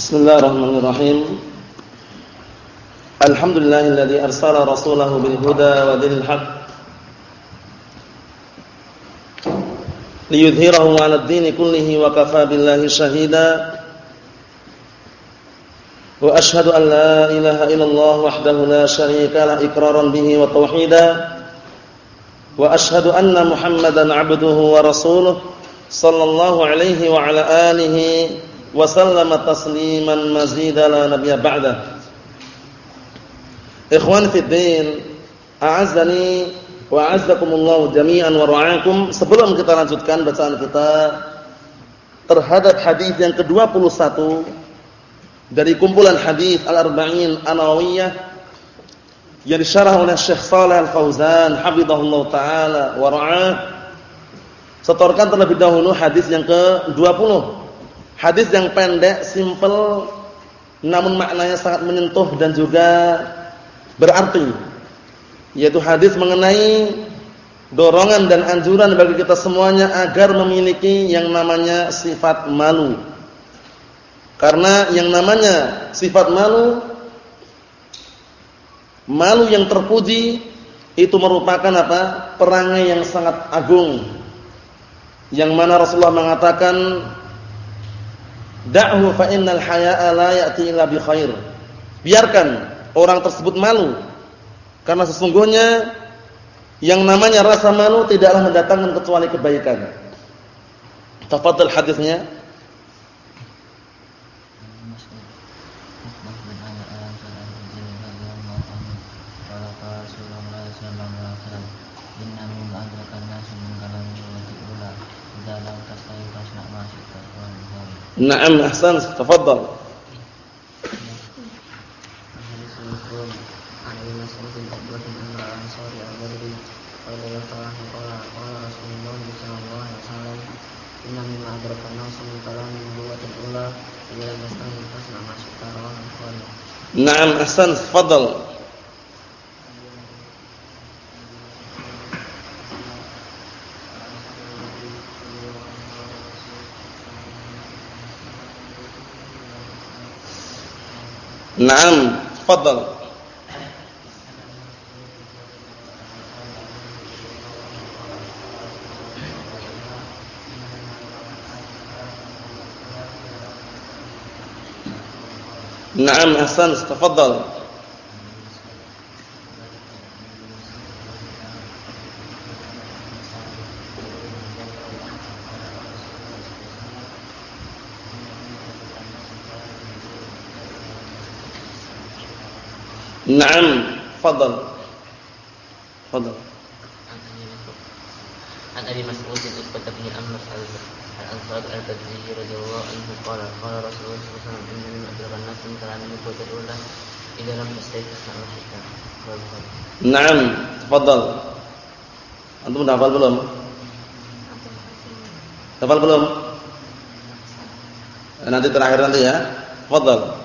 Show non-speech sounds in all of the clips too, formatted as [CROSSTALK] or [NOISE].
بسم الله الرحمن الرحيم. الحمد لله الذي أرسل رسوله بالهدى ودين الحق ليظهره على الدين كله وكفى بالله شهيدا. وأشهد أن لا إله إلا الله وحده لا شريك لا إكرارا به وتوحيدا. وأشهد أن محمدا عبده ورسوله صلى الله عليه وعلى آله وعلى آله wa sallama tasliman mazida la nabiyya ba'da. Ikhwan fi din, a'azzani wa a'azzakumullah jami'an wa ra'akum. Sebelum kita lanjutkan bacaan kita terhadap hadis yang ke-21 dari kumpulan hadis Al-Arba'in An-Nawawiyah yang disyarah oleh Syekh Shalih Al-Fauzan hafizahullah taala wa ra'ah. Setorkan terlebih dahulu hadis yang ke-20 Hadis yang pendek, simple, namun maknanya sangat menyentuh dan juga berarti. Yaitu hadis mengenai dorongan dan anjuran bagi kita semuanya agar memiliki yang namanya sifat malu. Karena yang namanya sifat malu malu yang terpuji itu merupakan apa? perangai yang sangat agung. Yang mana Rasulullah mengatakan Da'hu fa innal haya'a la ya'ti illa bi khair. Biarkan orang tersebut malu. Karena sesungguhnya yang namanya rasa malu tidaklah mendatangkan kecuali kebaikan. Tafadhal hadisnya. Naam ahsan, tafadhal. Naam ahsan, tafadhal. Naam, tafadhal. Naam, ahsan, tafadhal. Naam, fadal. Fadal. عن ابي مسعود عقبة بن عمرو الانصاري البدري رضي الله عنه قال قال رسول الله صلى الله عليه وسلم ان مما ابلغ الناس من كلام النبوة الاولى اذا لم تستيقظ فاسمع ما شئت. Naam, tafadhal. Antum udah hafal belum? Hafal belum? Nanti terakhir nanti ya. Tafadhal.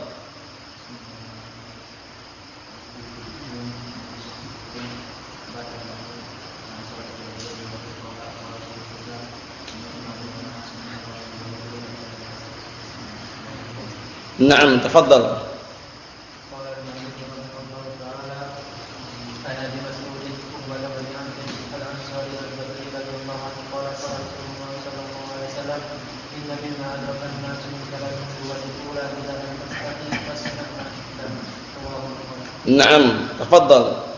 نعم تفضل. نعم تفضل.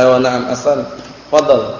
أيوة نعم أصل تفضل.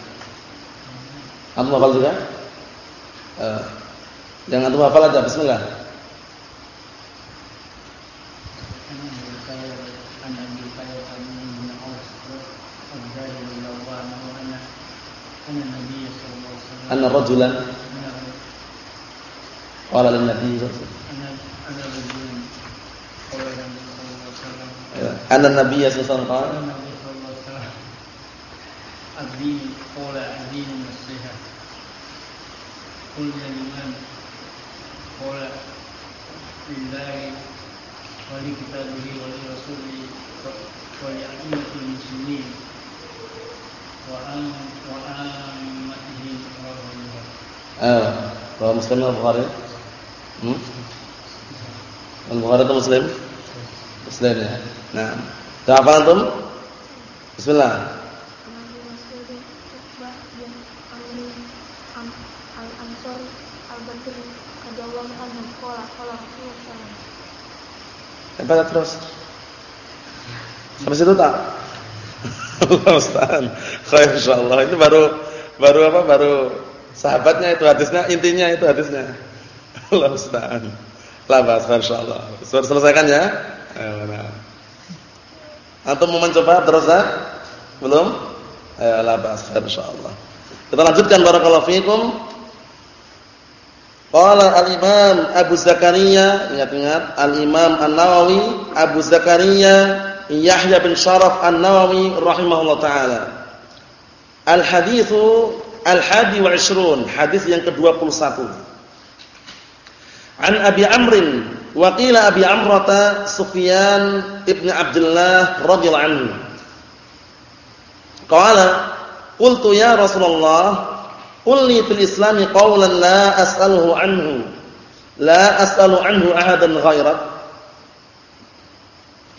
Antum hafal juga? Eh, yang antum hafal aja bismillah. Anna rajulan qala lin nabi ya. sallallahu alaihi wasallam. Anna nabiyya sallallahu alaihi wasallam الدين قول الدين النصيحة قلنا لمن قال لله ولكتابه ولرسوله ولأئمة المسلمين وأمته Ah, bahwa Muslim atau Bukhari? Hmm? Al-Bukhari atau Muslim? Muslim ya. Nah, dah apa antum? Bismillah. Hebat terus. Sampai situ tak? Allah [LAUGHS] Ustaz. Khair insyaallah. Itu baru baru apa? Baru sahabatnya itu hadisnya, intinya itu hadisnya. [LAUGHS] Allah Ustaz. La bas insyaallah. Sudah selesaikan ya? Ayo nah. Antum mau mencoba terus ya? Belum? Ayo la bas insyaallah. Kita lanjutkan barakallahu fiikum. Qala al-Imam Abu Zakaria, ingat-ingat Al-Imam An-Nawawi Abu Zakaria Yahya bin Sharaf An-Nawawi rahimahullah taala. Al-haditsu al-hadi wa 20, hadis yang ke-21. An Abi Amrin wa qila Abi Amrata Sufyan ibn Abdullah radhiyallahu anhu. Qala qultu ya Rasulullah Qul li fil Islam qawlan la as'aluhu anhu. La as'alu anhu ahadan ghairak.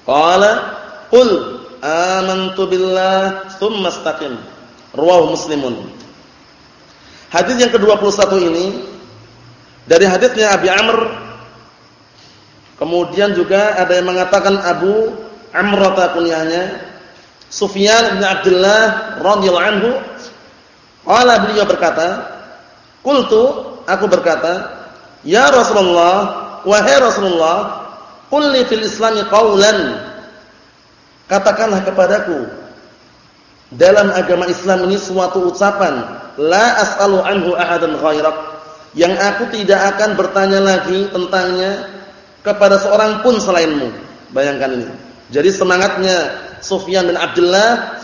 Qala qul amantu billah tsumma istaqim. Rawahu Muslimun. Hadis yang ke-21 ini dari hadisnya Abi Amr kemudian juga ada yang mengatakan Abu Amrata kunyahnya Sufyan bin Abdullah radhiyallahu anhu Qala beliau berkata, "Qultu, aku berkata, ya Rasulullah, wahai Rasulullah, qul li fil Islam qawlan." Katakanlah kepadaku dalam agama Islam ini suatu ucapan, la as'alu anhu ahadan ghairak, yang aku tidak akan bertanya lagi tentangnya kepada seorang pun selainmu. Bayangkan ini. Jadi semangatnya Sufyan bin Abdullah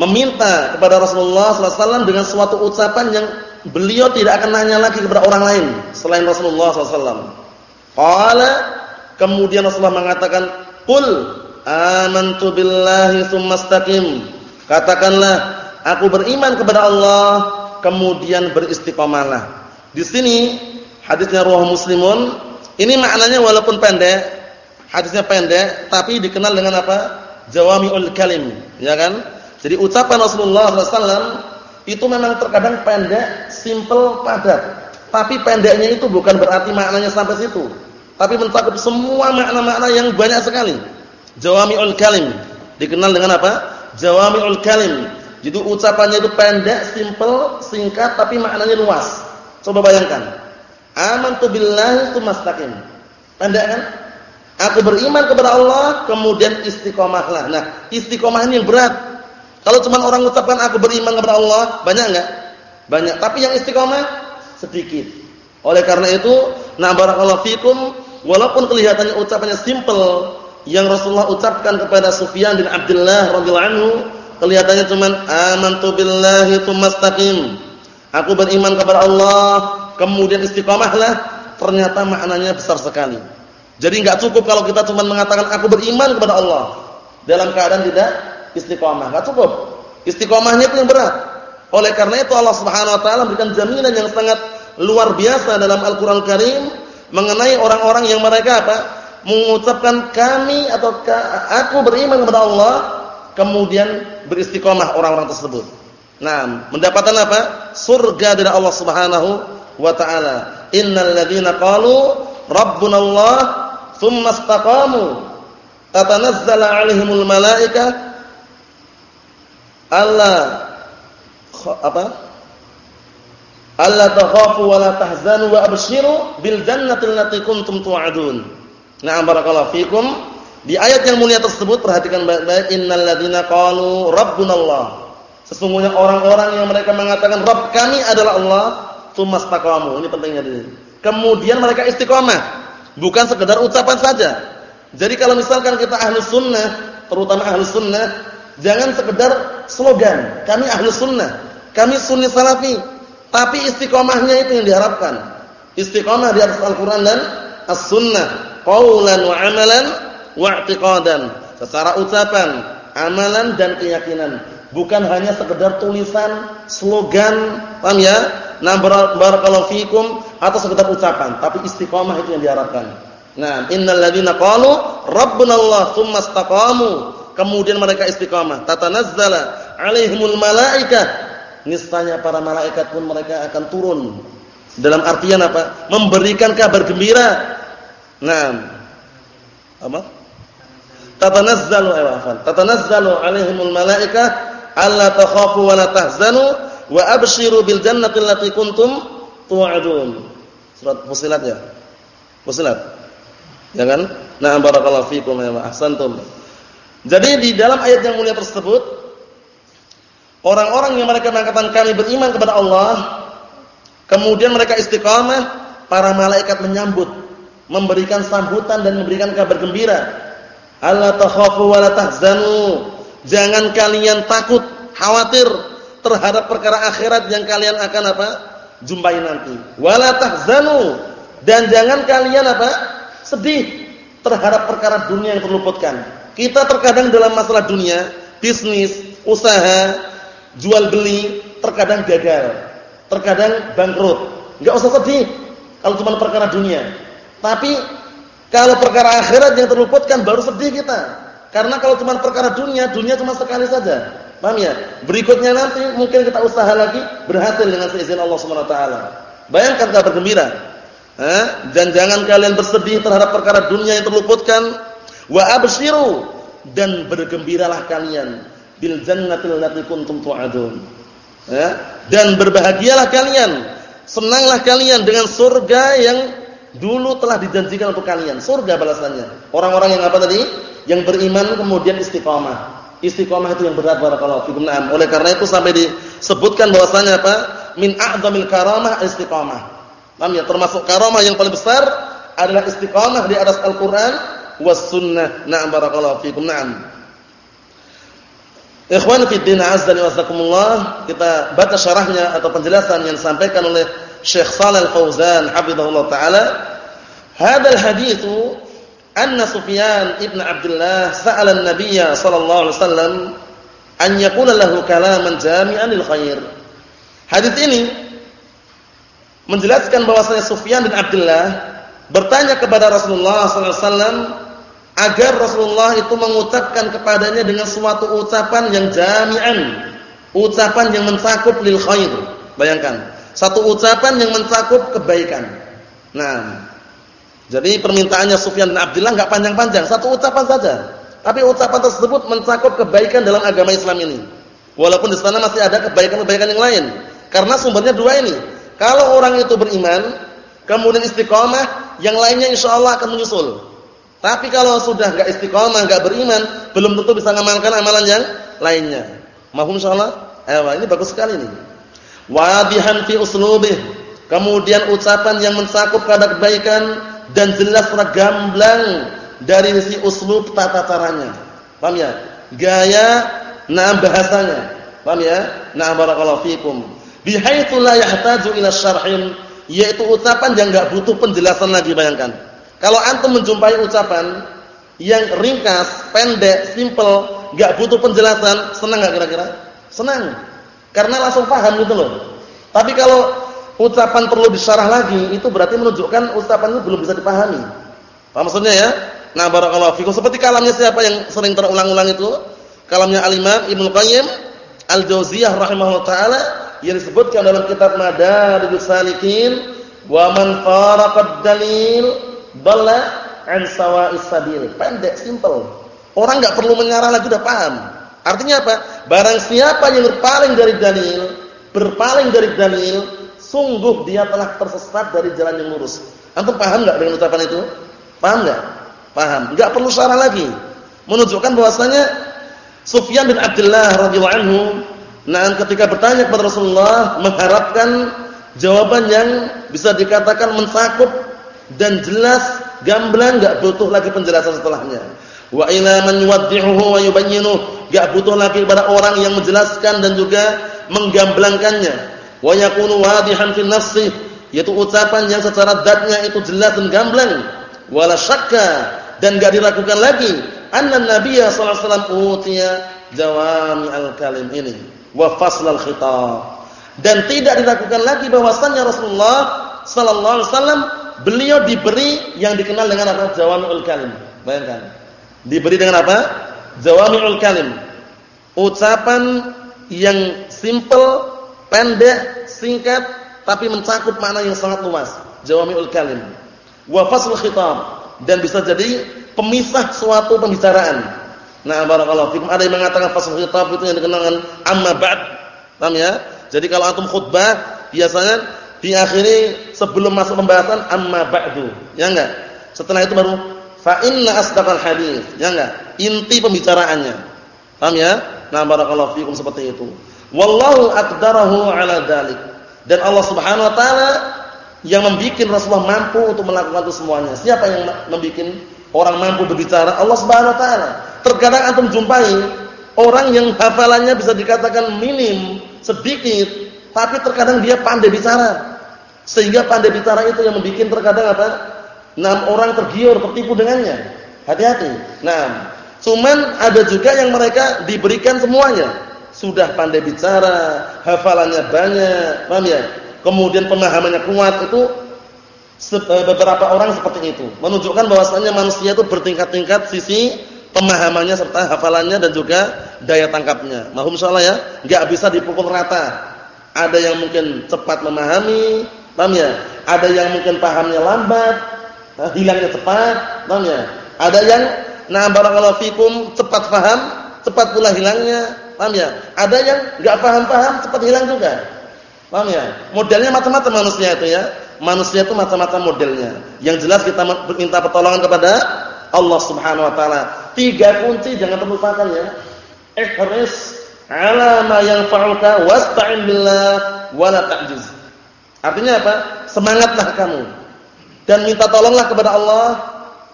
meminta kepada Rasulullah SAW dengan suatu ucapan yang beliau tidak akan nanya lagi kepada orang lain selain Rasulullah SAW. Qala kemudian Rasulullah mengatakan, "Qul amantu billahi tsumastaqim." Katakanlah, aku beriman kepada Allah, kemudian beristiqamalah. Di sini hadisnya Ruah Muslimun, ini maknanya walaupun pendek, hadisnya pendek, tapi dikenal dengan apa? Jawami'ul kalim, ya kan? Jadi ucapan Rasulullah SAW itu memang terkadang pendek, simple, padat. Tapi pendeknya itu bukan berarti maknanya sampai situ. Tapi mencakup semua makna-makna yang banyak sekali. Jawami'ul kalim. Dikenal dengan apa? Jawami'ul kalim. Jadi ucapannya itu pendek, simple, singkat, tapi maknanya luas. Coba bayangkan. Amantu billahi tsumastaqim. Pendek kan? Aku beriman kepada Allah, kemudian istiqomahlah. Nah, istiqomah ini yang berat. Kalau cuma orang mengucapkan aku beriman kepada Allah, banyak enggak? Banyak. Tapi yang istiqomah sedikit. Oleh karena itu, na barakallahu fikum, walaupun kelihatannya ucapannya simple, yang Rasulullah ucapkan kepada Sufyan bin Abdullah radhiyallahu anhu, kelihatannya cuma amantu billahi tsumastaqim. Aku beriman kepada Allah, kemudian istiqomahlah, ternyata maknanya besar sekali. Jadi enggak cukup kalau kita cuma mengatakan aku beriman kepada Allah dalam keadaan tidak istiqomah. Enggak cukup. Istiqomahnya itu yang berat. Oleh karena itu Allah Subhanahu wa taala memberikan jaminan yang sangat luar biasa dalam Al-Qur'an Karim mengenai orang-orang yang mereka apa? mengucapkan kami atau aku beriman kepada Allah kemudian beristiqomah orang-orang tersebut. Nah, mendapatkan apa? Surga dari Allah Subhanahu wa taala. Innal ladzina qalu rabbuna Allah tsumma istaqamu tatanazzalu 'alaihimul malaikah alla apa? Alla takhafu wa la tahzanu wa abshiru bil jannati allati kuntum tu'adun. Na'am barakallahu fikum. Di ayat yang mulia tersebut perhatikan baik-baik innal ladzina qalu rabbunallah. Sesungguhnya orang-orang yang mereka mengatakan Rabb kami adalah Allah, tsumastaqamu. Ini pentingnya ini. Kemudian mereka istiqomah, bukan sekedar ucapan saja. Jadi kalau misalkan kita ahlus sunnah, terutama ahlus sunnah, jangan sekedar slogan, kami ahlus sunnah, kami sunni salafi, tapi istiqomahnya itu yang diharapkan. Istiqomah di atas Al-Qur'an dan As-Sunnah, qaulan wa amalan wa i'tiqadan. Secara ucapan, amalan dan keyakinan. Bukan hanya sekedar tulisan, slogan, paham ya? Nah, barakallahu fikum atau sekedar ucapan, tapi istiqomah itu yang diharapkan. Nah, innal ladzina qalu Allah tsumma istaqamu. Kemudian mereka istiqamah, tatanazzala alaihimul malaikah. Niscaya para malaikat pun mereka akan turun. Dalam artian apa? Memberikan kabar gembira. Nah, apa? Tatanazzalu ayatan. Tatanazzalu alaihimul malaikah alla takhafu wa la tahzanu wa abshiru bil jannati allati kuntum tu'adun. Surat Fusilat ya. Fusilat. Ya kan? Nah, barakallahu fikum ya ahsantum. Jadi di dalam ayat yang mulia tersebut orang-orang yang mereka mengatakan kami beriman kepada Allah, kemudian mereka istiqamah, para malaikat menyambut, memberikan sambutan dan memberikan kabar gembira. Allah takhafu wa la tahzanu. Jangan kalian takut, khawatir terhadap perkara akhirat yang kalian akan apa? jumpai nanti. Wala tahzanu dan jangan kalian apa? sedih terhadap perkara dunia yang terluputkan. Kita terkadang dalam masalah dunia, bisnis, usaha, jual beli terkadang gagal, terkadang bangkrut. Enggak usah sedih kalau cuma perkara dunia. Tapi kalau perkara akhirat yang terluputkan baru sedih kita. Karena kalau cuma perkara dunia, dunia cuma sekali saja. Paham ya? Berikutnya nanti mungkin kita usaha lagi berhasil dengan seizin Allah Subhanahu wa taala. Bayangkan kabar gembira. Eh? Dan jangan kalian bersedih terhadap perkara dunia yang terluputkan. Wa absyiru dan bergembiralah kalian bil jannatil lati kuntum tu'adun. Ya? Dan berbahagialah kalian, senanglah kalian dengan surga yang dulu telah dijanjikan untuk kalian. Surga balasannya. Orang-orang yang apa tadi? yang beriman kemudian istiqamah. Istiqamah itu yang berat barakallahu fikum. Naam. Oleh karena itu sampai disebutkan bahwasanya apa? Min a'zamil karamah istiqamah. Paham ya? Termasuk karamah yang paling besar adalah istiqamah di atas Al-Qur'an was sunnah. Naam barakallahu fikum. Naam. Ikhwan fi din azza kita baca syarahnya atau penjelasan yang disampaikan oleh Syekh Shalal Fauzan hafizahullah taala. Hadal haditsu anna Sufyan ibn Abdullah sa'ala an-nabiy sallallahu alaihi wasallam an yaqula lahu kalaman jami'an khair. Hadis ini menjelaskan bahwasanya Sufyan bin Abdullah bertanya kepada Rasulullah sallallahu alaihi wasallam agar Rasulullah itu mengucapkan kepadanya dengan suatu ucapan yang jami'an, ucapan yang mencakup lil khair. Bayangkan, satu ucapan yang mencakup kebaikan. Nah, jadi permintaannya Sufyan bin Abdullah enggak panjang-panjang, satu ucapan saja. Tapi ucapan tersebut mencakup kebaikan dalam agama Islam ini. Walaupun di sana masih ada kebaikan-kebaikan yang lain. Karena sumbernya dua ini. Kalau orang itu beriman, kemudian istiqomah, yang lainnya insya Allah akan menyusul. Tapi kalau sudah enggak istiqomah, enggak beriman, belum tentu bisa mengamalkan amalan yang lainnya. Mahum insyaallah? Eh, ini bagus sekali ini. Wadihan fi uslubih. Kemudian ucapan yang mencakup kadar kebaikan dan jelas gamblang dari sisi uslub tata caranya. Paham ya? Gaya nah bahasanya. Paham ya? Nah barakallahu fikum. Bihaitsu la yahtaju ila syarhin, yaitu ucapan yang enggak butuh penjelasan lagi bayangkan. Kalau antum menjumpai ucapan yang ringkas, pendek, simple, enggak butuh penjelasan, senang enggak kira-kira? senang. Karena langsung paham gitu loh. Tapi kalau ucapan perlu disyarah lagi, itu berarti menunjukkan ucapan itu belum bisa dipahami. Paham maksudnya ya? Nah, barakallahu fikum. Seperti kalamnya siapa yang sering terulang-ulang itu? Kalamnya Al-Imam Ibnu Qayyim Al-Jauziyah rahimahullah taala yang disebutkan dalam kitab Madarijus Salikin, "Wa man faraqad dalil dalla an sawa'is sabil." Pendek, simple. Orang enggak perlu menyarah lagi udah paham. Artinya apa? Barang siapa yang berpaling dari dalil, berpaling dari dalil, sungguh dia telah tersesat dari jalan yang lurus. Antum paham enggak dengan ucapan itu? Paham enggak? Paham. Enggak perlu syarah lagi. Menunjukkan bahwasanya Sufyan bin Abdullah radhiyallahu anhu nah ketika bertanya kepada Rasulullah mengharapkan jawaban yang bisa dikatakan mencakup dan jelas gamblang enggak butuh lagi penjelasan setelahnya. Wa ila man yuwaddihuhu wa yubayyinuh, enggak butuh lagi kepada orang yang menjelaskan dan juga menggamblangkannya. Wa yakunu wadihan fi nafsi, yaitu ucapan yang secara datnya itu jelas dan gamblang. Wala syakka dan enggak diragukan lagi anna nabiyya sallallahu alaihi wasallam utiya jawami al-kalim ini wa fasl al-khitab. Dan tidak diragukan lagi bahwasannya Rasulullah sallallahu alaihi wasallam beliau diberi yang dikenal dengan apa? Jawami'ul kalim. Bayangkan. Diberi dengan apa? Jawami'ul kalim. Ucapan yang simple, pendek, singkat tapi mencakup makna yang sangat luas. Jawami'ul kalim. Wa fasl khitab dan bisa jadi pemisah suatu pembicaraan. Nah, barakallahu fikum. Ada yang mengatakan fasal khitab itu yang dikenal dengan amma ba'd. Paham ya? Jadi kalau antum khutbah biasanya diakhiri sebelum masuk pembahasan amma ba'du. Ya enggak? Setelah itu baru fa inna asdaqal hadis. Ya enggak? Inti pembicaraannya. Paham ya? Nah, barakallahu fikum seperti itu. Wallahu aqdarahu ala dzalik. Dan Allah Subhanahu wa taala yang membuat Rasulullah mampu untuk melakukan itu semuanya. Siapa yang membuat orang mampu berbicara? Allah Subhanahu wa taala. Terkadang antum jumpai orang yang hafalannya bisa dikatakan minim, sedikit, tapi terkadang dia pandai bicara. Sehingga pandai bicara itu yang membuat terkadang apa? Enam orang tergiur, tertipu dengannya. Hati-hati. Nah, cuman ada juga yang mereka diberikan semuanya. Sudah pandai bicara, hafalannya banyak, paham ya? kemudian pemahamannya kuat itu eh, beberapa orang seperti itu menunjukkan bahwasanya manusia itu bertingkat-tingkat sisi pemahamannya serta hafalannya dan juga daya tangkapnya. Mahum insyaallah ya, enggak bisa dipukul rata. Ada yang mungkin cepat memahami, paham ya? Ada yang mungkin pahamnya lambat, nah, hilangnya cepat, paham ya? Ada yang nah barakallahu fikum cepat paham, cepat pula hilangnya, paham ya? Ada yang enggak paham-paham, cepat hilang juga. Paham ya? Modelnya macam-macam manusia itu ya. Manusia itu macam-macam modelnya. Yang jelas kita minta pertolongan kepada Allah Subhanahu wa taala. Tiga kunci jangan terlupakan ya. Ihris ala ma yanfa'uka wasta'in billah wa la ta'jiz. Artinya apa? Semangatlah kamu dan minta tolonglah kepada Allah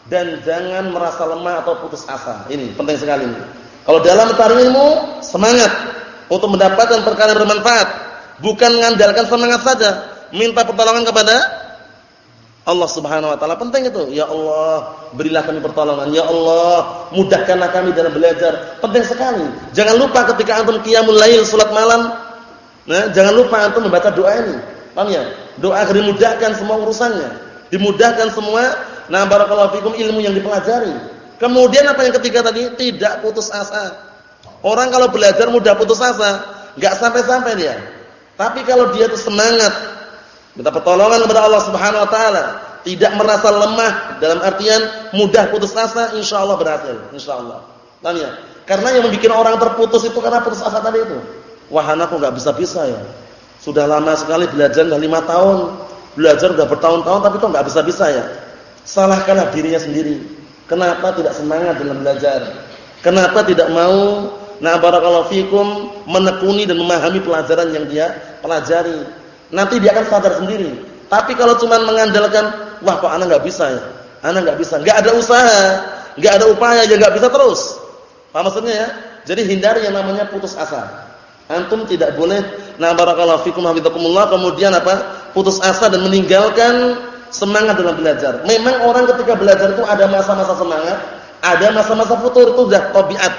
dan jangan merasa lemah atau putus asa. Ini penting sekali. Kalau dalam ilmu semangat untuk mendapatkan perkara bermanfaat Bukan mengandalkan semangat saja, minta pertolongan kepada Allah Subhanahu wa taala. Penting itu. Ya Allah, berilah kami pertolongan. Ya Allah, mudahkanlah kami dalam belajar. Penting sekali. Jangan lupa ketika antum qiyamul lail salat malam, nah, jangan lupa antum membaca doa ini. Paham ya? Doa agar dimudahkan semua urusannya. Dimudahkan semua nah barakallahu fikum ilmu yang dipelajari. Kemudian apa yang ketiga tadi? Tidak putus asa. Orang kalau belajar mudah putus asa, enggak sampai-sampai dia. Tapi kalau dia itu semangat minta pertolongan kepada Allah Subhanahu wa taala, tidak merasa lemah dalam artian mudah putus asa, insyaallah berhasil, insyaallah. Paham ya? Karena yang membuat orang terputus itu karena putus asa tadi itu. Wah, anakku enggak bisa-bisa ya. Sudah lama sekali belajar udah lima tahun, belajar udah bertahun-tahun tapi kok enggak bisa-bisa ya. Salahkanlah dirinya sendiri. Kenapa tidak semangat dalam belajar? Kenapa tidak mau Nah barakallahu fikum menekuni dan memahami pelajaran yang dia pelajari. Nanti dia akan sadar sendiri. Tapi kalau cuma mengandalkan, wah kok anak nggak bisa ya, anak nggak bisa, nggak ada usaha, nggak ada upaya, ya nggak bisa terus. Apa maksudnya ya? Jadi hindari yang namanya putus asa. Antum tidak boleh, nah barakallahu fikum hafizakumullah, kemudian apa? Putus asa dan meninggalkan semangat dalam belajar. Memang orang ketika belajar itu ada masa-masa semangat, ada masa-masa futur itu sudah tabiat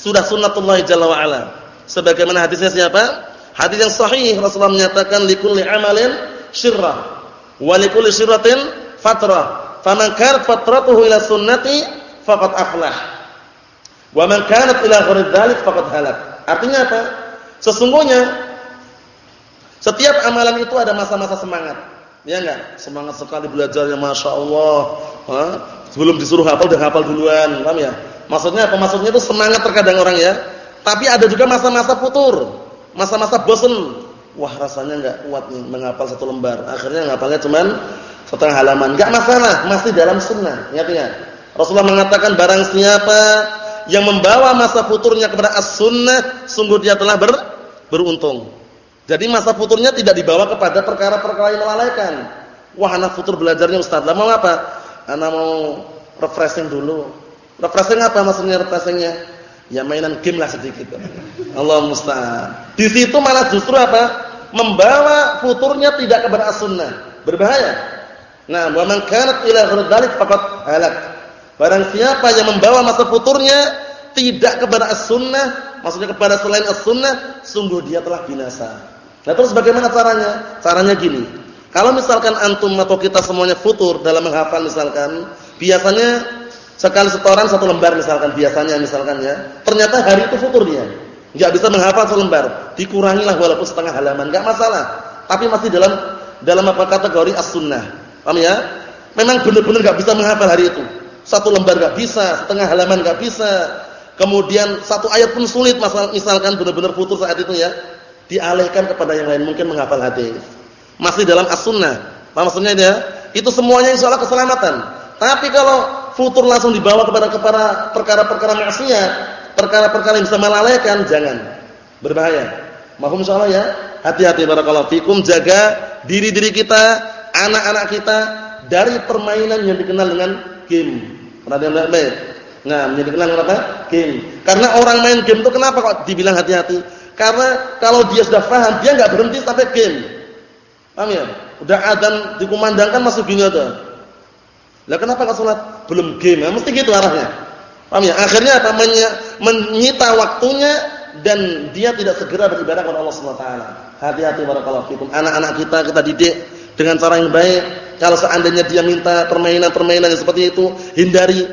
sudah sunnatullah jalla wa ala. Sebagaimana hadisnya siapa? Hadis yang sahih Rasulullah menyatakan likulli amalin syirrah wa likulli syirratin fatrah. Faman kanat fatratuhu ila sunnati faqad aflah. Wa man kanat ila ghairi dzalik faqad halak. Artinya apa? Sesungguhnya setiap amalan itu ada masa-masa semangat. Ya enggak? Semangat sekali belajarnya Masya Allah. Ha? Sebelum disuruh hafal udah hafal duluan. Paham ya? Maksudnya apa? Maksudnya itu semangat terkadang orang ya. Tapi ada juga masa-masa futur. Masa-masa bosan. Wah rasanya enggak kuat nih menghafal satu lembar. Akhirnya ngapalnya cuman setengah halaman. Enggak masalah. Masih dalam sunnah. Ingat-ingat. Rasulullah mengatakan barang siapa yang membawa masa futurnya kepada as-sunnah. Sungguh dia telah ber, beruntung. Jadi masa futurnya tidak dibawa kepada perkara-perkara yang melalaikan. Wah, anak futur belajarnya Ustaz. Lah mau apa? Anak mau refreshing dulu. Refreshing apa maksudnya refreshingnya? Ya mainan game lah sedikit. Allah musta'an. Di situ malah justru apa? Membawa futurnya tidak kepada as-sunnah. Berbahaya. Nah, wa man kanat ila ghairdalik faqad halak. Barang siapa yang membawa masa futurnya tidak kepada as-sunnah, maksudnya kepada selain as-sunnah, sungguh dia telah binasa. Nah terus bagaimana caranya? Caranya gini. Kalau misalkan antum atau kita semuanya futur dalam menghafal misalkan, biasanya sekali setoran satu lembar misalkan biasanya misalkan ya. Ternyata hari itu futur dia. Enggak bisa menghafal satu lembar. Dikurangilah walaupun setengah halaman, enggak masalah. Tapi masih dalam dalam apa kategori as-sunnah. Paham ya? Memang benar-benar enggak bisa menghafal hari itu. Satu lembar enggak bisa, setengah halaman enggak bisa. Kemudian satu ayat pun sulit misalkan benar-benar futur saat itu ya dialihkan kepada yang lain mungkin menghafal hadis. Masih dalam. Apa maksudnya dia? Itu semuanya insyaallah keselamatan. Tapi kalau futur langsung dibawa kepada kepada perkara-perkara maksiat, perkara-perkara yang bisa melalaikan, jangan. Berbahaya. Mahum insyaallah ya. Hati-hati barakallahu fikum jaga diri-diri kita, anak-anak kita dari permainan yang dikenal dengan game. Perhatian baik. Nah, yang dikenal dengan apa? Game. Karena orang main game itu kenapa kok dibilang hati-hati? Karena kalau dia sudah paham, dia nggak berhenti sampai game. Paham ya? Udah adzan dikumandangkan masuk gini aja. Lah kenapa enggak salat? Belum game. Nah, mesti gitu arahnya. Paham ya? Akhirnya apa? menyita waktunya dan dia tidak segera beribadah kepada Allah Subhanahu wa taala. Hati-hati barakallahu fikum. Anak-anak kita kita didik dengan cara yang baik. Kalau seandainya dia minta permainan-permainan yang seperti itu, hindari.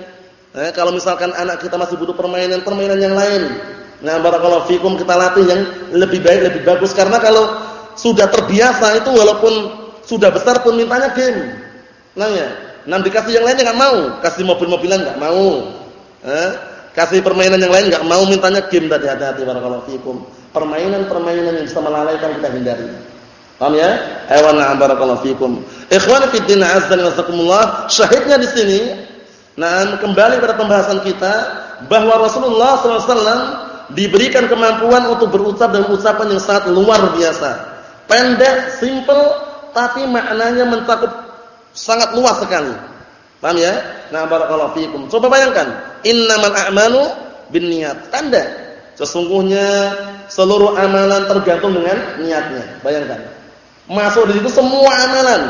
Eh, kalau misalkan anak kita masih butuh permainan-permainan yang lain, Nah, barakallahu fikum kita latih yang lebih baik, lebih bagus karena kalau sudah terbiasa itu walaupun sudah besar pun mintanya game. Nah ya, nah dikasih yang lainnya enggak mau, kasih mobil-mobilan enggak mau. Eh? Kasih permainan yang lain enggak mau mintanya game tadi hati-hati barakallahu fikum. Permainan-permainan yang bisa melalaikan kita hindari. Paham ya? Na'am barakallahu fikum. Ikhwan fi din azza wa jazakumullah, syahidnya di sini Nah, kembali pada pembahasan kita bahwa Rasulullah wasallam diberikan kemampuan untuk berucap dengan ucapan yang sangat luar biasa. Pendek, simple, tapi maknanya mencakup sangat luas sekali. Paham ya? Nah, barakallahu fiikum. Coba bayangkan, innamal a'malu binniyat. Tanda sesungguhnya seluruh amalan tergantung dengan niatnya. Bayangkan. Masuk di situ semua amalan.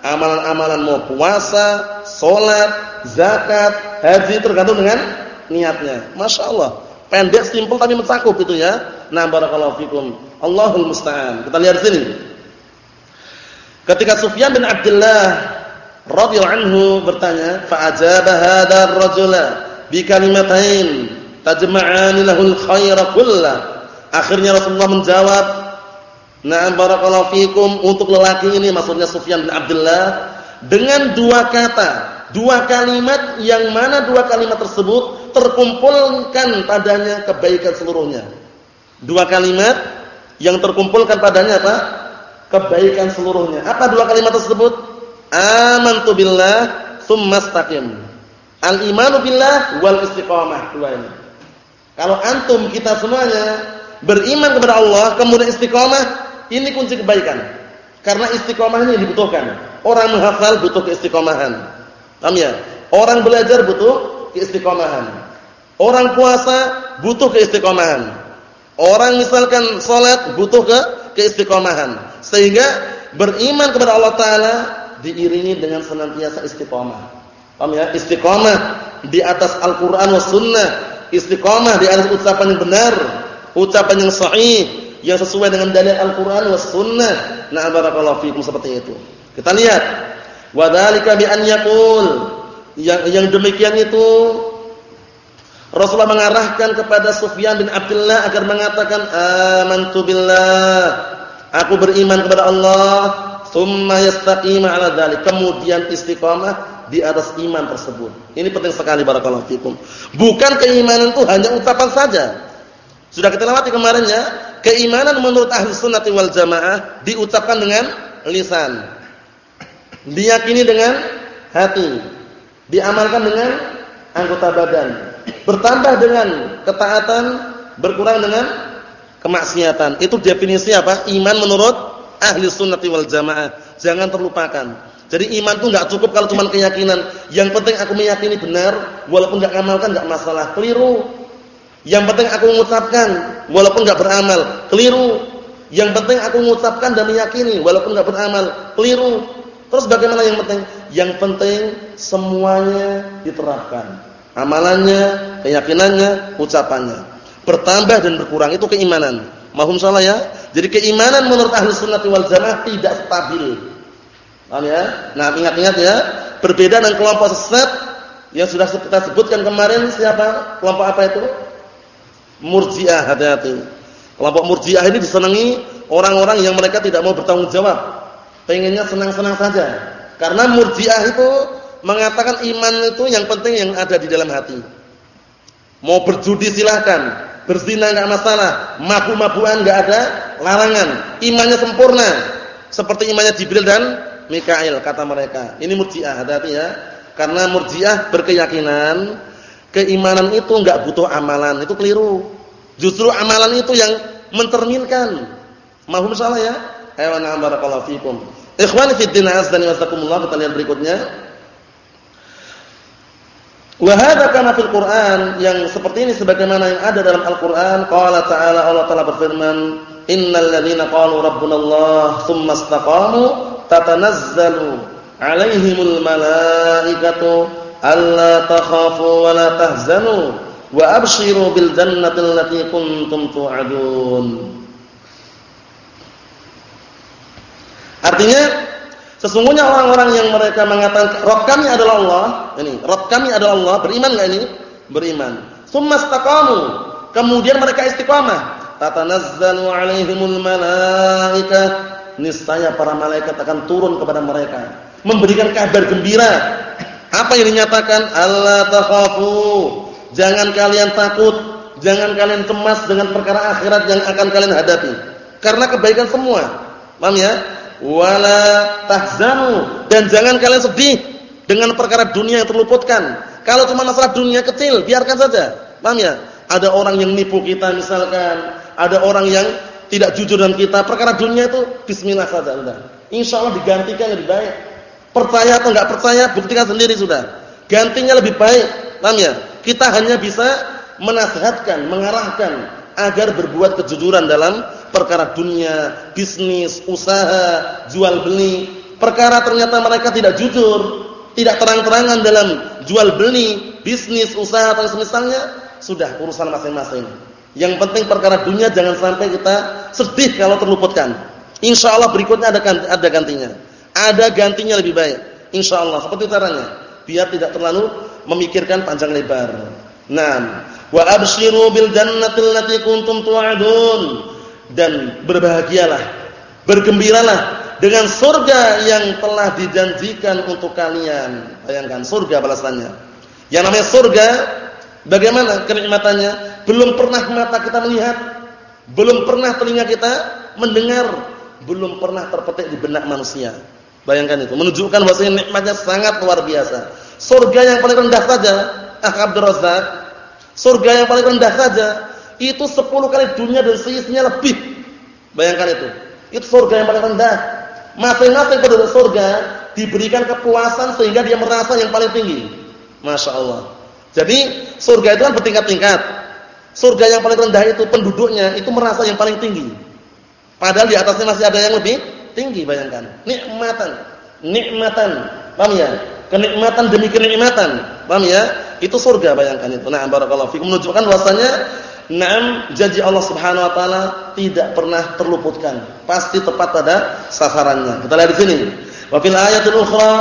Amalan-amalan mau puasa, salat, zakat, haji tergantung dengan niatnya. Masya Allah. Pendek, simpel tapi mencakup itu ya. Nah, barakallahu fikum. Allahul musta'an. Kita lihat sini. Ketika Sufyan bin Abdullah radhiyallahu anhu bertanya, fa ajaba hadzal rajula bi kalimatain tajma'an lahul khaira kullah. Akhirnya Rasulullah menjawab, "Na'am barakallahu fikum" untuk lelaki ini maksudnya Sufyan bin Abdullah dengan dua kata dua kalimat yang mana dua kalimat tersebut terkumpulkan padanya kebaikan seluruhnya. Dua kalimat yang terkumpulkan padanya apa? Kebaikan seluruhnya. Apa dua kalimat tersebut? Amantu billah tsumma istaqim. Al-imanu billah wal istiqamah. Dua ini. Kalau antum kita semuanya beriman kepada Allah kemudian istiqamah, ini kunci kebaikan. Karena istiqamah ini dibutuhkan. Orang menghafal butuh keistiqomahan. Paham ya? Orang belajar butuh keistiqomahan. Orang puasa butuh keistiqomahan. Orang misalkan salat butuh ke keistiqomahan. Sehingga beriman kepada Allah taala diiringi dengan senantiasa istiqomah. Paham ya? Istiqomah di atas Al-Qur'an sunnah, istiqomah di atas ucapan yang benar, ucapan yang sahih yang sesuai dengan dalil Al-Qur'an was sunnah. Nah, barakallahu fikum seperti itu. Kita lihat. Wa dzalika bi an yaqul yang yang demikian itu Rasulullah mengarahkan kepada Sufyan bin Abdullah agar mengatakan amantu billah. Aku beriman kepada Allah, tsumma yastaqima 'ala dzalik. Kemudian istiqamah di atas iman tersebut. Ini penting sekali barakallahu fikum. Bukan keimanan itu hanya ucapan saja. Sudah kita lewati kemarin ya, keimanan menurut ahli sunnati wal jamaah diucapkan dengan lisan. Diyakini dengan hati. Diamalkan dengan anggota badan. Bertambah dengan ketaatan, berkurang dengan kemaksiatan. Itu definisi apa? Iman menurut ahli sunnati wal jamaah. Jangan terlupakan. Jadi iman itu nggak cukup kalau cuma keyakinan. Yang penting aku meyakini benar, walaupun nggak amalkan nggak masalah. Keliru. Yang penting aku mengucapkan, walaupun nggak beramal. Keliru. Yang penting aku mengucapkan dan meyakini, walaupun nggak beramal. Keliru. Terus bagaimana yang penting? Yang penting semuanya diterapkan. Amalannya, keyakinannya, ucapannya. Bertambah dan berkurang itu keimanan. Mahum salah ya? Jadi keimanan menurut ahli sunnah wal jamaah tidak stabil Paham ya? Nah, ingat-ingat ya, berbeda dengan kelompok sesat yang sudah kita sebutkan kemarin siapa? Kelompok apa itu? Murji'ah, hati-hati. Kelompok Murji'ah ini disenangi orang-orang yang mereka tidak mau bertanggung jawab. Pengennya senang-senang saja. Karena Murji'ah itu mengatakan iman itu yang penting yang ada di dalam hati. Mau berjudi silahkan, berzina enggak masalah, mabuk-mabukan enggak ada larangan. Imannya sempurna seperti imannya Jibril dan Mikail kata mereka. Ini Murji'ah, hati-hati ya. Karena Murji'ah berkeyakinan keimanan itu enggak butuh amalan, itu keliru. Justru amalan itu yang mencerminkan. Mahum salah ya? Ayo na'am barakallahu fikum. Ikhwani fi din azdan wasakumullah kita lihat berikutnya. Wa hadza kana fil Qur'an yang seperti ini sebagaimana yang ada dalam Al-Qur'an qala ta'ala Allah Ta'ala berfirman innal ladzina qalu rabbuna Allah tsumma istaqamu tatanazzalu alaihimul malaikatu alla takhafu wa la tahzanu wa abshiru bil jannati allati kuntum tu'adun Artinya sesungguhnya orang-orang yang mereka mengatakan Rabb kami adalah Allah, ini Rabb kami adalah Allah, beriman enggak ini? Beriman. Tsumma istaqamu, kemudian mereka istiqamah. Tatanazzalu alaihimul malaikah niscaya para malaikat akan turun kepada mereka memberikan kabar gembira apa yang dinyatakan? Allah takhafu. Jangan kalian takut. Jangan kalian cemas dengan perkara akhirat yang akan kalian hadapi. Karena kebaikan semua. Paham ya? Wala tahzanu. Dan jangan kalian sedih dengan perkara dunia yang terluputkan. Kalau cuma masalah dunia kecil biarkan saja. Paham ya? Ada orang yang nipu kita misalkan. Ada orang yang tidak jujur dengan kita, perkara dunia itu bismillah saja sudah. Insyaallah digantikan lebih baik. Percaya atau enggak percaya, buktikan sendiri sudah. Gantinya lebih baik. Paham ya? Kita hanya bisa menasihatkan, mengarahkan agar berbuat kejujuran dalam perkara dunia, bisnis, usaha, jual beli. Perkara ternyata mereka tidak jujur, tidak terang-terangan dalam jual beli, bisnis, usaha atau semisalnya, sudah urusan masing-masing. Yang penting perkara dunia jangan sampai kita sedih kalau terluputkan. Insya Allah berikutnya ada ganti, ada gantinya. Ada gantinya lebih baik. Insya Allah. Seperti caranya. Biar tidak terlalu memikirkan panjang lebar. Nah, wa abshiru bil jannatil lati kuntum tu'adun. Dan berbahagialah, bergembiralah dengan surga yang telah dijanjikan untuk kalian. Bayangkan surga balasannya. Yang namanya surga bagaimana kenikmatannya? belum pernah mata kita melihat, belum pernah telinga kita mendengar, belum pernah terpetik di benak manusia. Bayangkan itu, menunjukkan bahwasanya nikmatnya sangat luar biasa. Surga yang paling rendah saja, Abdul Razak, surga yang paling rendah saja itu 10 kali dunia dan seisinya lebih. Bayangkan itu. Itu surga yang paling rendah. Masing-masing penduduk surga diberikan kepuasan sehingga dia merasa yang paling tinggi. Masya Allah. Jadi surga itu kan bertingkat-tingkat. Surga yang paling rendah itu penduduknya itu merasa yang paling tinggi. Padahal di atasnya masih ada yang lebih tinggi bayangkan. Nikmatan, nikmatan. Paham ya? Kenikmatan demi kenikmatan. Paham ya? Itu surga bayangkan itu. Nah, barakallahu fikum menunjukkan bahwasanya Naam, janji Allah Subhanahu wa taala tidak pernah terluputkan. Pasti tepat pada sasarannya. Kita lihat di sini. Wa fil ayatul ukhra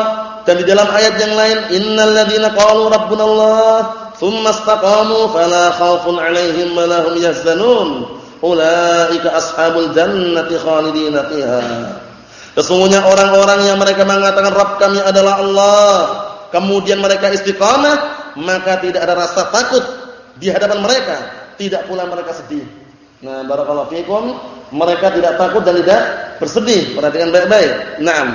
dan di dalam ayat yang lain, innal ladzina qalu rabbunallah tsumma istaqamu fala khaufun 'alaihim wa lahum yahzanun. Ulaika ashabul jannati khalidina fiha. Sesungguhnya orang-orang yang mereka mengatakan Rabb kami adalah Allah, kemudian mereka istiqamah, maka tidak ada rasa takut di hadapan mereka tidak pula mereka sedih. Nah, barakallahu fikum, mereka tidak takut dan tidak bersedih. Perhatikan baik-baik. Naam.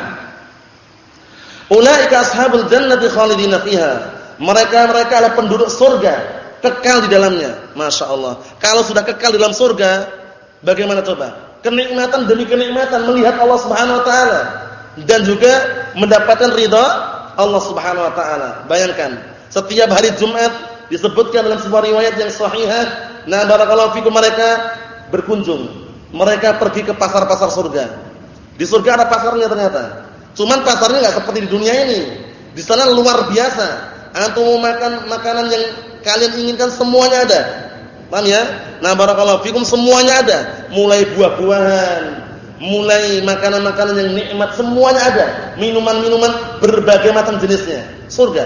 Ulaika ashabul jannati khalidina fiha. Mereka-mereka adalah penduduk surga, kekal di dalamnya. Masya Allah. Kalau sudah kekal di dalam surga, bagaimana coba? Kenikmatan demi kenikmatan melihat Allah Subhanahu wa taala dan juga mendapatkan ridha Allah Subhanahu wa taala. Bayangkan, setiap hari Jumat disebutkan dalam sebuah riwayat yang sahihah Nah, barakallahu fikum mereka berkunjung. Mereka pergi ke pasar-pasar surga. Di surga ada pasarnya ternyata. Cuman pasarnya enggak seperti di dunia ini. Di sana luar biasa. Antum mau makan makanan yang kalian inginkan semuanya ada. Paham ya? Nah, barakallahu fikum semuanya ada. Mulai buah-buahan, mulai makanan-makanan yang nikmat semuanya ada. Minuman-minuman berbagai macam jenisnya. Surga.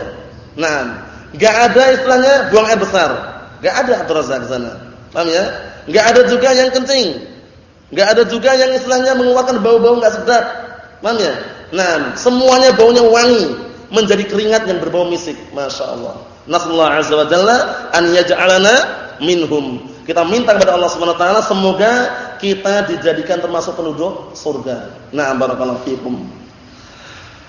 Nah, enggak ada istilahnya buang air besar. Enggak ada Razak di sana. Paham ya? Enggak ada juga yang kencing. Enggak ada juga yang istilahnya mengeluarkan bau-bau enggak sedap. Paham ya? Nah, semuanya baunya wangi, menjadi keringat yang berbau misik. Masya Allah. Nasallahu azza wa jalla an yaj'alana minhum. Kita minta kepada Allah Subhanahu wa taala semoga kita dijadikan termasuk penduduk surga. Nah, barakallahu fiikum.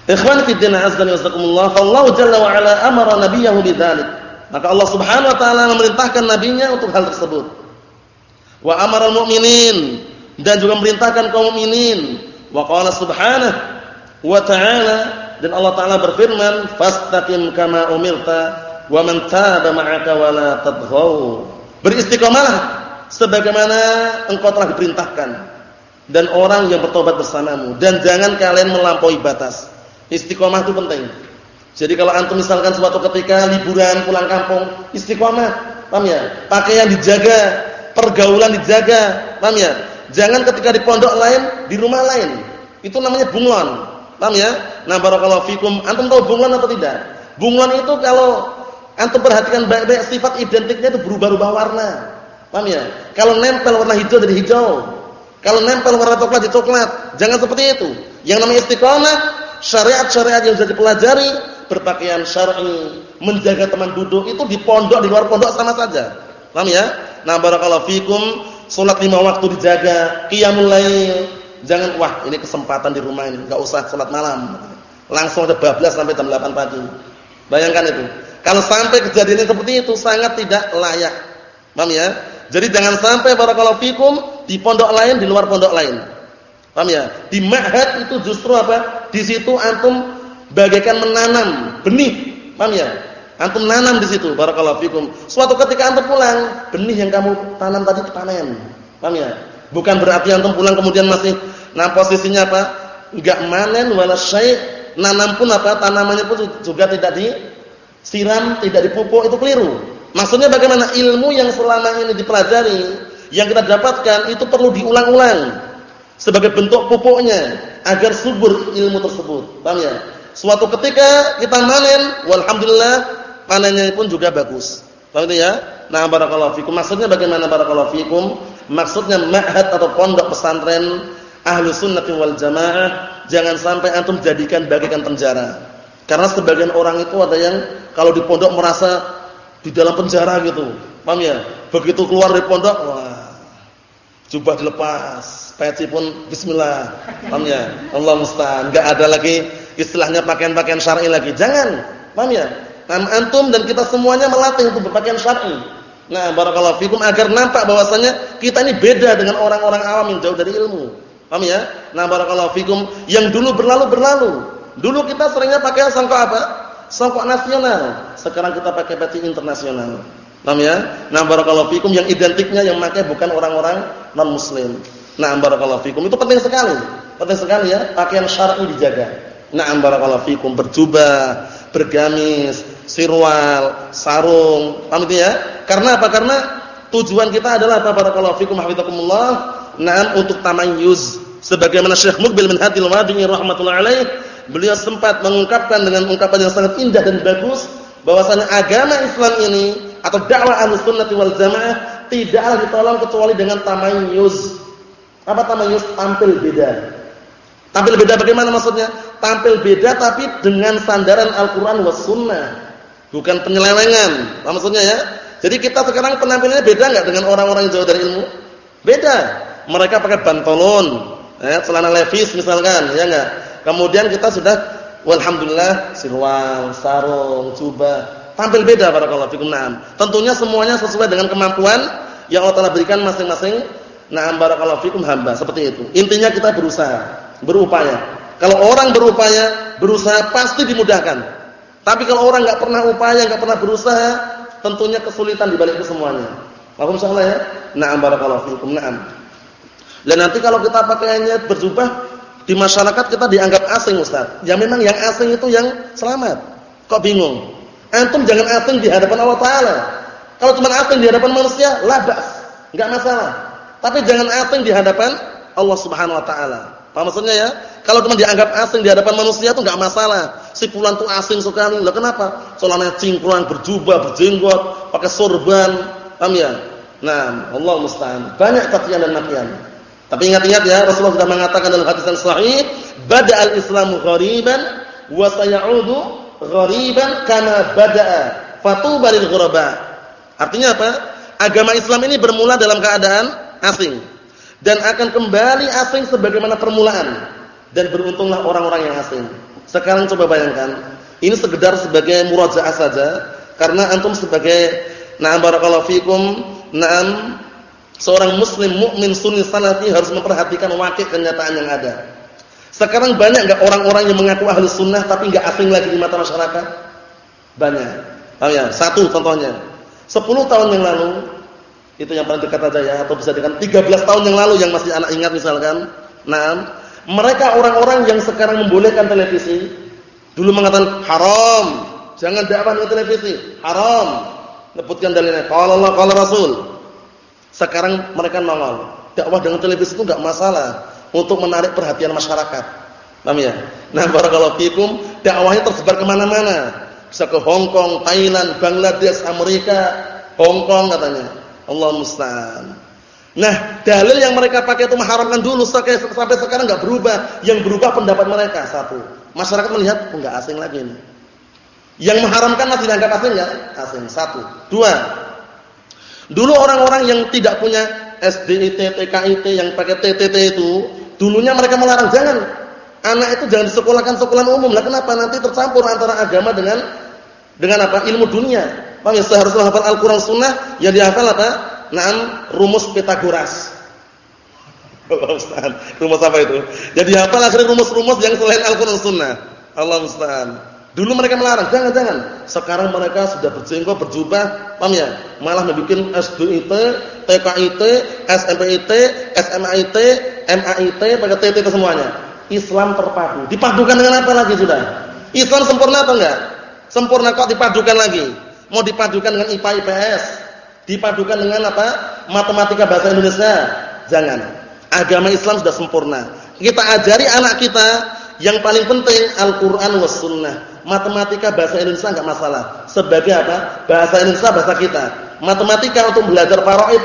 Ikhwan fi din azza wa jalla, Allah jalla wa ala amara nabiyahu bidzalik. Maka Allah Subhanahu wa taala memerintahkan nabinya untuk hal tersebut. Wa amara mu'minin dan juga memerintahkan kaum mukminin. Wa qala subhanahu wa ta'ala dan Allah taala berfirman, "Fastaqim kama umirta wa man taba ma'aka wa la tadghaw." Sebagaimana engkau telah diperintahkan dan orang yang bertobat bersamamu dan jangan kalian melampaui batas. Istiqomah itu penting. Jadi kalau antum misalkan suatu ketika liburan pulang kampung, istiqomah, paham ya? Pakaian dijaga, pergaulan dijaga, paham ya? Jangan ketika di pondok lain, di rumah lain. Itu namanya bunglon. Paham ya? Nah, barakallahu fikum. Antum tahu bunglon atau tidak? Bunglon itu kalau antum perhatikan baik-baik sifat identiknya itu berubah-ubah warna. Paham ya? Kalau nempel warna hijau jadi hijau. Kalau nempel warna coklat jadi coklat. Jangan seperti itu. Yang namanya istiqomah, syariat-syariat yang sudah dipelajari berpakaian syar'i, menjaga teman duduk itu di pondok di luar pondok sama saja. Paham ya? Nah, barakallahu fikum, salat lima waktu dijaga, qiyamul lail. Jangan wah, ini kesempatan di rumah ini, enggak usah salat malam. Langsung ada bablas sampai jam 8 pagi. Bayangkan itu. Kalau sampai kejadian seperti itu sangat tidak layak. Paham ya? Jadi jangan sampai barakallahu fikum di pondok lain, di luar pondok lain. Paham ya? Di ma'had itu justru apa? Di situ antum bagaikan menanam benih. Paham ya? Antum nanam di situ, barakallahu fikum. Suatu ketika antum pulang, benih yang kamu tanam tadi dipanen. Paham ya? Bukan berarti antum pulang kemudian masih nah posisinya apa? Enggak manen wala syai'. Nanam pun apa? Tanamannya pun juga tidak disiram, tidak dipupuk, itu keliru. Maksudnya bagaimana ilmu yang selama ini dipelajari, yang kita dapatkan itu perlu diulang-ulang sebagai bentuk pupuknya agar subur ilmu tersebut. Paham ya? Suatu ketika kita manen, walhamdulillah panennya pun juga bagus. Paham itu ya? Nah, barakallahu fikum. Maksudnya bagaimana barakallahu fikum? Maksudnya ma'had atau pondok pesantren ahlu sunnah wal jamaah jangan sampai antum jadikan bagaikan penjara. Karena sebagian orang itu ada yang kalau di pondok merasa di dalam penjara gitu. Paham ya? Begitu keluar dari pondok, wah. Jubah dilepas, peci pun bismillah. Paham ya? Allah musta'an. Enggak ada lagi istilahnya pakaian-pakaian syar'i lagi. Jangan. Paham ya? Antum dan kita semuanya melatih untuk berpakaian syar'i. Nah, barakallahu fikum agar nampak bahwasanya kita ini beda dengan orang-orang awam yang jauh dari ilmu. Paham ya? Nah, barakallahu fikum yang dulu berlalu berlalu. Dulu kita seringnya pakai songkok apa? Songkok nasional. Sekarang kita pakai peci internasional. Paham ya? Nah, barakallahu fikum yang identiknya yang pakai bukan orang-orang non muslim. Nah, barakallahu fikum itu penting sekali. Penting sekali ya, pakaian syar'i dijaga. Na'am barakallahu fikum berjubah, bergamis, sirwal, sarung. Paham itu ya? Karena apa? Karena tujuan kita adalah apa barakallahu fikum hafizakumullah nah untuk tamayyuz sebagaimana Syekh Muqbil bin Hadil Wadi'i rahimatullah alaih beliau sempat mengungkapkan dengan ungkapan yang sangat indah dan bagus bahwasanya agama Islam ini atau dakwah Ahlussunnah wal Jamaah tidaklah ditolong kecuali dengan tamayyuz. Apa tamayyuz? Tampil beda. Tampil beda bagaimana maksudnya? Tampil beda tapi dengan sandaran Al-Qur'an was sunnah. Bukan penyelewengan. Apa maksudnya ya? Jadi kita sekarang penampilannya beda enggak dengan orang-orang yang jauh dari ilmu? Beda. Mereka pakai bantolon, ya, celana levis misalkan, ya enggak? Kemudian kita sudah walhamdulillah sirwal, sarung, jubah, tampil beda barakallahu fikum. Naam. Tentunya semuanya sesuai dengan kemampuan yang Allah Taala berikan masing-masing. Naam barakallahu fikum hamba, seperti itu. Intinya kita berusaha, berupaya. Kalau orang berupaya, berusaha pasti dimudahkan. Tapi kalau orang enggak pernah upaya, enggak pernah berusaha, tentunya kesulitan di balik semuanya. Insyaallah ya? Na'am barakallahu fikum. Na'am. Dan nanti kalau kita pakaiannya berjubah di masyarakat kita dianggap asing Ustaz. Ya memang yang asing itu yang selamat. Kok bingung? Antum jangan asing di hadapan Allah taala. Kalau cuma asing di hadapan manusia, labas, enggak masalah. Tapi jangan asing di hadapan Allah Subhanahu wa taala. Paham maksudnya ya? Kalau cuma dianggap asing di hadapan manusia itu enggak masalah. Si fulan tuh asing sekali. Lah kenapa? Soalnya cingkrang, berjubah, berjenggot, pakai sorban. Paham ya? Nah, Allah musta'an. Banyak cacian dan makian. Tapi ingat-ingat ya, Rasulullah sudah mengatakan dalam hadis yang sahih, bada'al islamu ghariban wa sayaudu ghariban kama bada'a. Fatuba lil ghuraba. Artinya apa? Agama Islam ini bermula dalam keadaan asing dan akan kembali asing sebagaimana permulaan dan beruntunglah orang-orang yang asing. Sekarang coba bayangkan, ini sekedar sebagai murajaah saja karena antum sebagai na'am barakallahu fikum, na'am seorang muslim mukmin sunni salafi harus memperhatikan wakil kenyataan yang ada. Sekarang banyak enggak orang-orang yang mengaku ahli sunnah tapi enggak asing lagi di mata masyarakat? Banyak. Oh ya, satu contohnya. 10 tahun yang lalu itu yang paling dekat aja ya atau bisa dengan 13 tahun yang lalu yang masih anak ingat misalkan. Nah, mereka orang-orang yang sekarang membolehkan televisi, dulu mengatakan haram, jangan dakwah televisi, haram. Sebutkan dalilnya, qala Allah qala Rasul. Sekarang mereka nongol. Dakwah dengan televisi itu enggak masalah untuk menarik perhatian masyarakat. Paham ya? Nah, barakallahu fikum, dakwahnya tersebar ke mana mana Bisa ke Hong Kong, Thailand, Bangladesh, Amerika, Hong Kong katanya. Allah musta'an. Nah, dalil yang mereka pakai itu mengharamkan dulu sampai, sampai sekarang enggak berubah. Yang berubah pendapat mereka satu. Masyarakat melihat enggak asing lagi ini. Yang mengharamkan masih dianggap asing enggak? Asing. Satu. Dua. Dulu orang-orang yang tidak punya SDIT, TKIT yang pakai TTT itu, dulunya mereka melarang jangan anak itu jangan disekolahkan sekolah umum. Lah kenapa? Nanti tercampur antara agama dengan dengan apa? ilmu dunia. Paham ya? Seharusnya hafal Al-Qur'an Sunnah yang dihafal apa? Naam rumus Pitagoras. Musta'an. [LAUGHS] Rumus apa itu? Jadi hafal akhirnya rumus-rumus yang selain Al-Qur'an Sunnah. Allah musta'an. Dulu mereka melarang, jangan-jangan. Sekarang mereka sudah berjenggot, berjubah, paham ya? Malah membuat SDIT, TKIT, SMPIT, SMAIT, MAIT, pakai TT itu semuanya. Islam terpadu. Dipadukan dengan apa lagi sudah? Islam sempurna atau enggak? Sempurna kok dipadukan lagi. Mau dipadukan dengan IPA IPS, dipadukan dengan apa? Matematika bahasa Indonesia. Jangan. Agama Islam sudah sempurna. Kita ajari anak kita yang paling penting Al-Qur'an was sunnah. Matematika bahasa Indonesia enggak masalah. Sebagai apa? Bahasa Indonesia bahasa kita. Matematika untuk belajar faraid,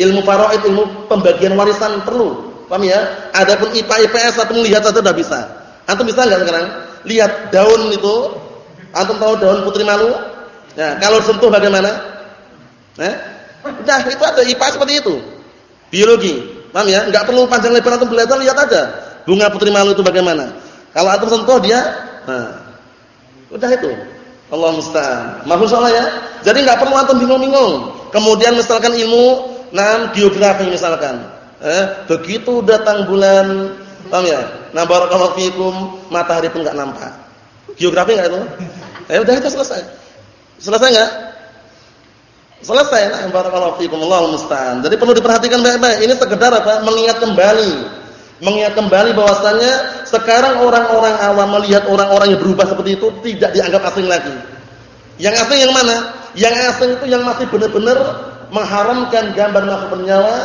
ilmu faraid, ilmu pembagian warisan perlu. Paham ya? Adapun IPA IPS atau melihat saja sudah bisa. Antum bisa enggak sekarang? Lihat daun itu. Antum tahu daun putri malu? Nah, kalau sentuh bagaimana? Eh? Udah itu ada IPA seperti itu. Biologi. Paham ya? Enggak perlu panjang lebar atau belajar lihat aja. Bunga putri malu itu bagaimana? Kalau antum sentuh dia, nah. Udah itu. Allah musta'an. Maaf salah ya. Jadi enggak perlu antum bingung-bingung. Kemudian misalkan ilmu nah geografi misalkan. Eh, begitu datang bulan, paham ya? Nah, barakallahu fikum, matahari pun enggak nampak. Geografi enggak itu? Eh, udah itu selesai. Selesai enggak? Selesai nah barakallahu fikum Allahu musta'an. Jadi perlu diperhatikan baik-baik. Ini sekedar apa? Mengingat kembali. Mengingat kembali bahwasannya sekarang orang-orang awam melihat orang-orang yang berubah seperti itu tidak dianggap asing lagi. Yang asing yang mana? Yang asing itu yang masih benar-benar mengharamkan gambar makhluk bernyawa,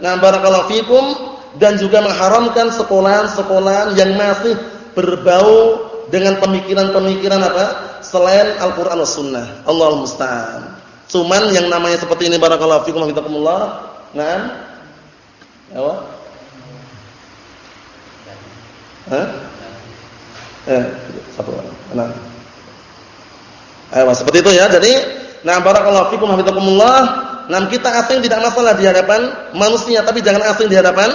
nah barakallahu fikum dan juga mengharamkan sekolah-sekolah yang masih berbau dengan pemikiran-pemikiran apa? selain Al-Qur'an was sunnah. Allahul musta'an. Cuman yang namanya seperti ini barakallahu fikum hafizakumullah. Nah. Apa? Eh, satu. Nah. Ayo, seperti itu ya. Jadi, nah barakallahu fikum hafizakumullah. Nah, kita asing tidak masalah di hadapan manusia, tapi jangan asing di hadapan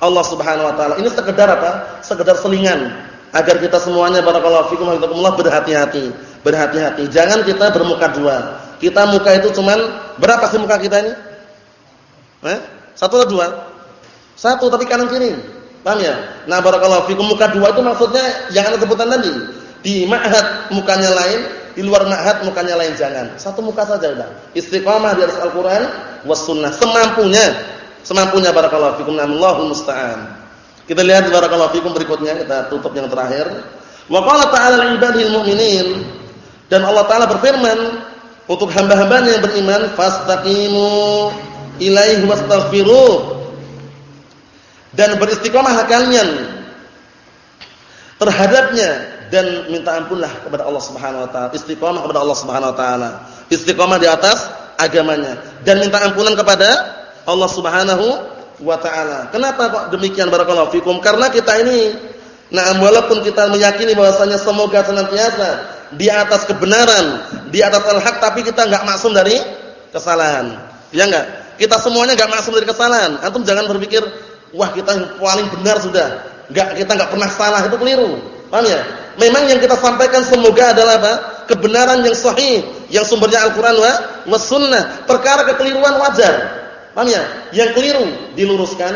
Allah Subhanahu wa taala. Ini sekedar apa? Sekedar selingan agar kita semuanya barakallahu fikum hafizakumullah berhati-hati. Berhati-hati. Jangan kita bermuka dua. Kita muka itu cuman berapa sih muka kita ini? Eh? Satu atau dua? Satu tapi kanan kiri. Paham ya? Nah, barakallahu fikum muka dua itu maksudnya yang ada sebutan tadi. Di ma'had mukanya lain, di luar ma'had mukanya lain jangan. Satu muka saja udah. Istiqamah di atas Al-Qur'an was sunnah semampunya. Semampunya barakallahu fikum Allahul musta'an. Kita lihat barakallahu fikum berikutnya kita tutup yang terakhir. Wa qala ta'ala lil ibadil mu'minin dan Allah taala berfirman untuk hamba-hambanya yang beriman fastaqimu ilaihi wastaghfiruh dan beristiqamah kalian terhadapnya dan minta ampunlah kepada Allah Subhanahu wa taala. Istiqomah kepada Allah Subhanahu wa taala. Istiqomah di atas agamanya dan minta ampunan kepada Allah Subhanahu wa taala. Kenapa kok demikian barakallahu fikum? Karena kita ini nah walaupun kita meyakini bahwasanya semoga senantiasa di atas kebenaran, di atas al-haq tapi kita enggak maksum dari kesalahan. Ya enggak? Kita semuanya enggak maksum dari kesalahan. Antum jangan berpikir, wah kita paling benar sudah. Enggak, kita enggak pernah salah, itu keliru. Paham ya? Memang yang kita sampaikan semoga adalah apa? Kebenaran yang sahih, yang sumbernya Al-Qur'an wa sunnah. Perkara kekeliruan wajar. Paham ya? Yang keliru diluruskan,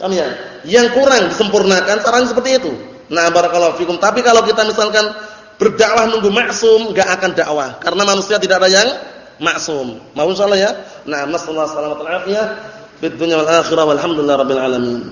paham ya? Yang kurang disempurnakan, saran seperti itu. Nah, barakallahu fikum. Tapi kalau kita misalkan berdakwah nunggu maksum, enggak akan dakwah karena manusia tidak ada yang maksum. Mau insyaallah ya? Nah, nasallahu alaihi wasallam في الدنيا والآخرة والحمد لله رب العالمين.